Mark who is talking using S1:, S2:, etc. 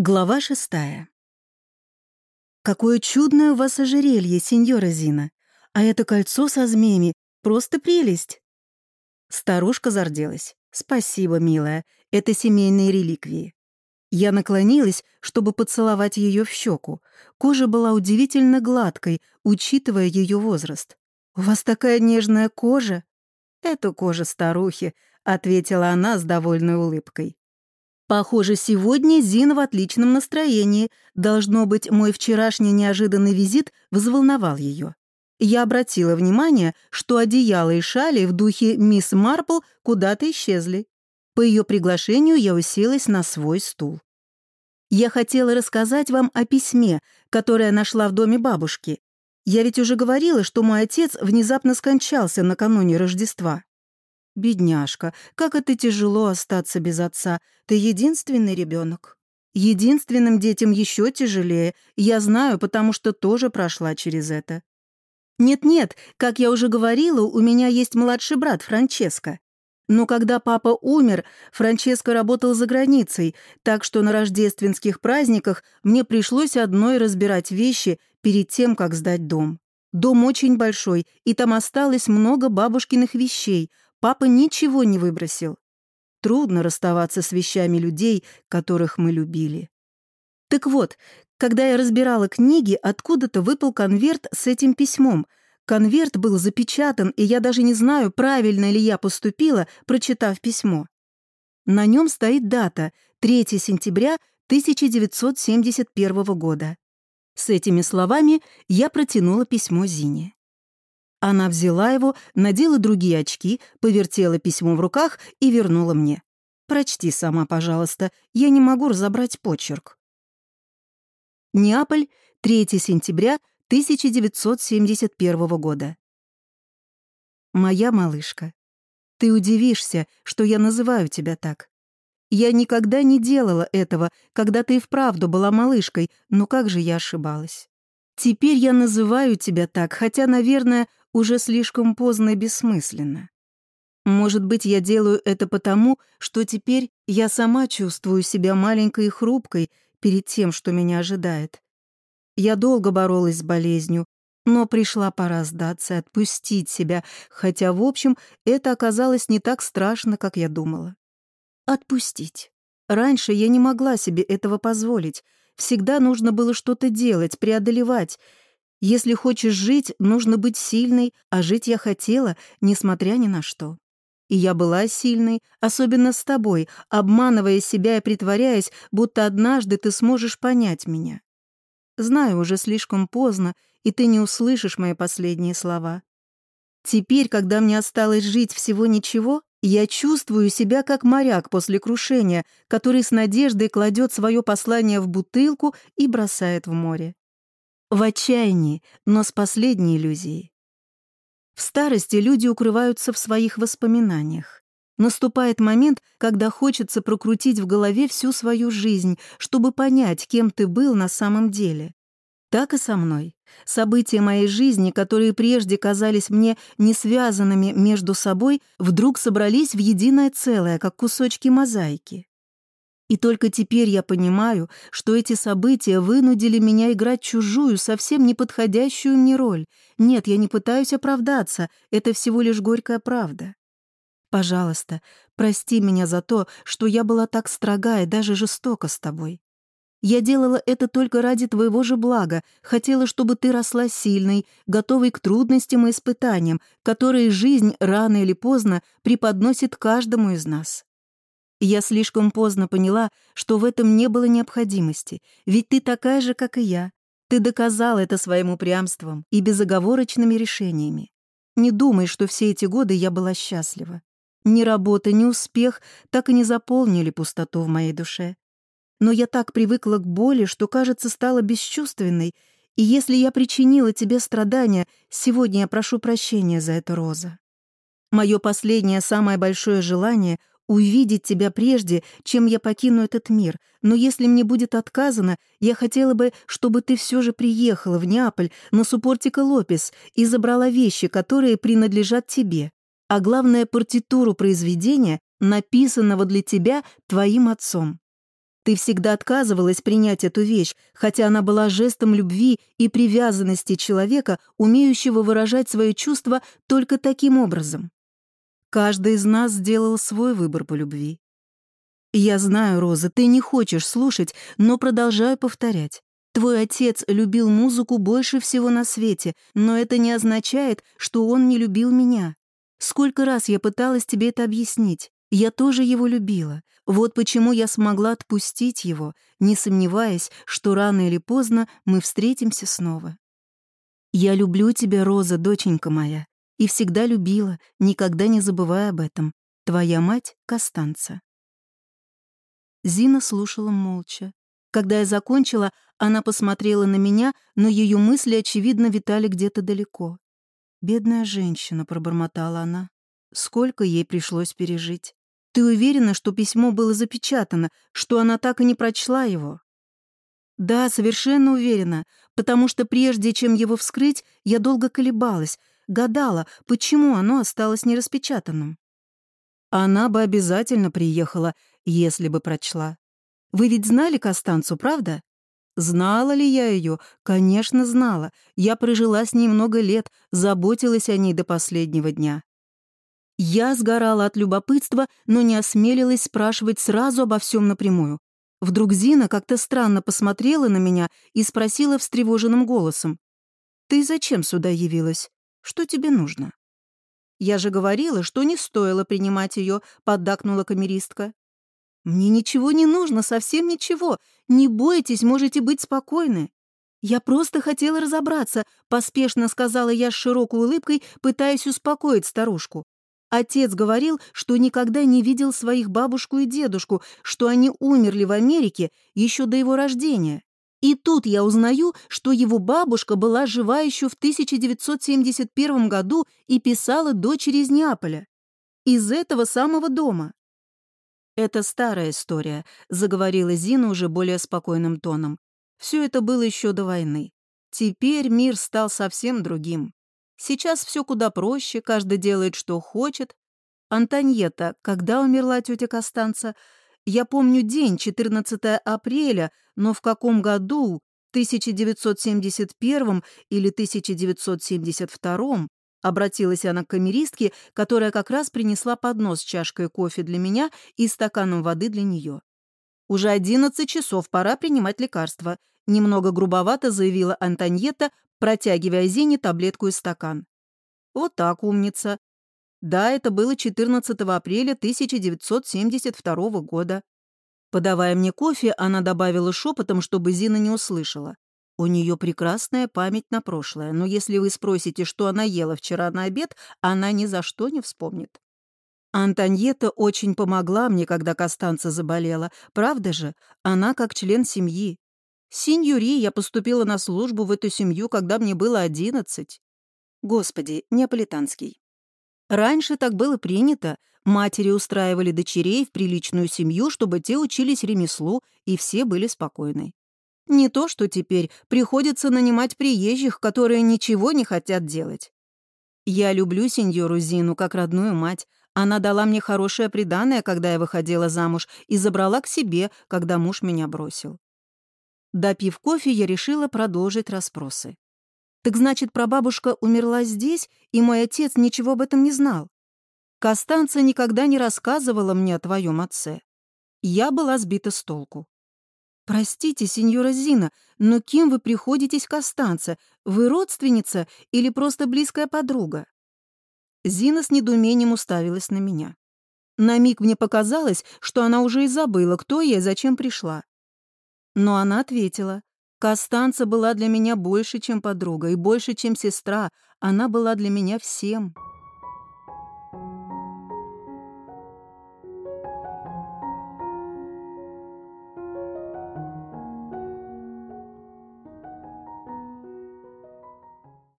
S1: Глава шестая. «Какое чудное у вас ожерелье, сеньора Зина! А это кольцо со змеями — просто прелесть!» Старушка зарделась. «Спасибо, милая, это семейные реликвии». Я наклонилась, чтобы поцеловать ее в щеку. Кожа была удивительно гладкой, учитывая ее возраст. «У вас такая нежная кожа!» «Это кожа старухи», — ответила она с довольной улыбкой. Похоже, сегодня Зина в отличном настроении. Должно быть, мой вчерашний неожиданный визит взволновал ее. Я обратила внимание, что одеяло и шали в духе мисс Марпл куда-то исчезли. По ее приглашению я уселась на свой стул. Я хотела рассказать вам о письме, которое нашла в доме бабушки. Я ведь уже говорила, что мой отец внезапно скончался накануне Рождества. «Бедняжка, как это тяжело остаться без отца. Ты единственный ребенок. Единственным детям еще тяжелее. Я знаю, потому что тоже прошла через это. Нет-нет, как я уже говорила, у меня есть младший брат Франческо. Но когда папа умер, Франческо работал за границей, так что на рождественских праздниках мне пришлось одной разбирать вещи перед тем, как сдать дом. Дом очень большой, и там осталось много бабушкиных вещей, Папа ничего не выбросил. Трудно расставаться с вещами людей, которых мы любили. Так вот, когда я разбирала книги, откуда-то выпал конверт с этим письмом. Конверт был запечатан, и я даже не знаю, правильно ли я поступила, прочитав письмо. На нем стоит дата — 3 сентября 1971 года. С этими словами я протянула письмо Зине. Она взяла его, надела другие очки, повертела письмо в руках и вернула мне. «Прочти сама, пожалуйста, я не могу разобрать почерк». Неаполь, 3 сентября 1971 года. «Моя малышка, ты удивишься, что я называю тебя так. Я никогда не делала этого, когда ты и вправду была малышкой, но как же я ошибалась. Теперь я называю тебя так, хотя, наверное, уже слишком поздно и бессмысленно. Может быть, я делаю это потому, что теперь я сама чувствую себя маленькой и хрупкой перед тем, что меня ожидает. Я долго боролась с болезнью, но пришла пора сдаться отпустить себя, хотя, в общем, это оказалось не так страшно, как я думала. Отпустить. Раньше я не могла себе этого позволить. Всегда нужно было что-то делать, преодолевать — если хочешь жить, нужно быть сильной, а жить я хотела, несмотря ни на что. И я была сильной, особенно с тобой, обманывая себя и притворяясь, будто однажды ты сможешь понять меня. Знаю, уже слишком поздно, и ты не услышишь мои последние слова. Теперь, когда мне осталось жить всего ничего, я чувствую себя как моряк после крушения, который с надеждой кладет свое послание в бутылку и бросает в море. В отчаянии, но с последней иллюзией. В старости люди укрываются в своих воспоминаниях. Наступает момент, когда хочется прокрутить в голове всю свою жизнь, чтобы понять, кем ты был на самом деле. Так и со мной. События моей жизни, которые прежде казались мне не связанными между собой, вдруг собрались в единое целое, как кусочки мозаики. И только теперь я понимаю, что эти события вынудили меня играть чужую, совсем неподходящую мне роль. Нет, я не пытаюсь оправдаться, это всего лишь горькая правда. Пожалуйста, прости меня за то, что я была так строга и даже жестока с тобой. Я делала это только ради твоего же блага, хотела, чтобы ты росла сильной, готовой к трудностям и испытаниям, которые жизнь рано или поздно преподносит каждому из нас. Я слишком поздно поняла, что в этом не было необходимости, ведь ты такая же, как и я. Ты доказал это своим упрямством и безоговорочными решениями. Не думай, что все эти годы я была счастлива. Ни работа, ни успех так и не заполнили пустоту в моей душе. Но я так привыкла к боли, что, кажется, стала бесчувственной, и если я причинила тебе страдания, сегодня я прошу прощения за это, Роза. Мое последнее, самое большое желание увидеть тебя прежде, чем я покину этот мир, но если мне будет отказано, я хотела бы, чтобы ты все же приехала в Неаполь на Супортика Лопес и забрала вещи, которые принадлежат тебе, а главное, партитуру произведения, написанного для тебя твоим отцом. Ты всегда отказывалась принять эту вещь, хотя она была жестом любви и привязанности человека, умеющего выражать свои чувства только таким образом. Каждый из нас сделал свой выбор по любви. Я знаю, Роза, ты не хочешь слушать, но продолжаю повторять. Твой отец любил музыку больше всего на свете, но это не означает, что он не любил меня. Сколько раз я пыталась тебе это объяснить. Я тоже его любила. Вот почему я смогла отпустить его, не сомневаясь, что рано или поздно мы встретимся снова. Я люблю тебя, Роза, доченька моя, и всегда любила, никогда не забывая об этом. Твоя мать — Костанца. Зина слушала молча. Когда я закончила, она посмотрела на меня, но ее мысли, очевидно, витали где-то далеко. «Бедная женщина», — пробормотала она. «Сколько ей пришлось пережить?» Ты уверена, что письмо было запечатано, что она так и не прочла его?» «Да, совершенно уверена, потому что прежде чем его вскрыть, я долго колебалась, гадала, почему оно осталось нераспечатанным. Она бы обязательно приехала, если бы прочла. Вы ведь знали Костанцу, правда? Знала ли я ее? Конечно, знала. Я прожила с ней много лет, заботилась о ней до последнего дня. Я сгорала от любопытства, но не осмелилась спрашивать сразу обо всем напрямую. Вдруг Зина как-то странно посмотрела на меня и спросила встревоженным голосом. «Ты зачем сюда явилась? Что тебе нужно?» «Я же говорила, что не стоило принимать ее», — поддакнула камеристка. «Мне ничего не нужно, совсем ничего. Не бойтесь, можете быть спокойны». «Я просто хотела разобраться», — поспешно сказала я с широкой улыбкой, пытаясь успокоить старушку. Отец говорил, что никогда не видел своих бабушку и дедушку, что они умерли в Америке еще до его рождения. И тут я узнаю, что его бабушка была жива еще в 1971 году и писала дочери из Неаполя. Из этого самого дома. «Это старая история», — заговорила Зина уже более спокойным тоном. «Все это было еще до войны. Теперь мир стал совсем другим. Сейчас все куда проще, каждый делает, что хочет. Антоньета, когда умерла тетя Костанца? Я помню день, 14 апреля, но в каком году, 1971 или 1972 Обратилась она к камеристке, которая как раз принесла поднос с чашкой кофе для меня и стаканом воды для нее. «Уже одиннадцать часов, пора принимать лекарства», немного грубовато заявила Антоньетта, протягивая Зине таблетку и стакан. «Вот так, умница. Да, это было 14 апреля 1972 года». Подавая мне кофе, она добавила шепотом, чтобы Зина не услышала. У нее прекрасная память на прошлое, но если вы спросите, что она ела вчера на обед, она ни за что не вспомнит. Антоньета очень помогла мне, когда Костанца заболела. Правда же? Она как член семьи. Синьюри, я поступила на службу в эту семью, когда мне было одиннадцать. Господи, неаполитанский. Раньше так было принято. Матери устраивали дочерей в приличную семью, чтобы те учились ремеслу, и все были спокойны. Не то, что теперь приходится нанимать приезжих, которые ничего не хотят делать. Я люблю сеньору Зину как родную мать. Она дала мне хорошее приданое, когда я выходила замуж, и забрала к себе, когда муж меня бросил. Допив кофе, я решила продолжить расспросы. «Так значит, прабабушка умерла здесь, и мой отец ничего об этом не знал? Костанца никогда не рассказывала мне о твоем отце. Я была сбита с толку. «Простите, сеньора Зина, но кем вы приходитесь Костанце? Вы родственница или просто близкая подруга?» Зина с недоумением уставилась на меня. На миг мне показалось, что она уже и забыла, кто я и зачем пришла. Но она ответила. Костанца была для меня больше, чем подруга, и больше, чем сестра. Она была для меня всем.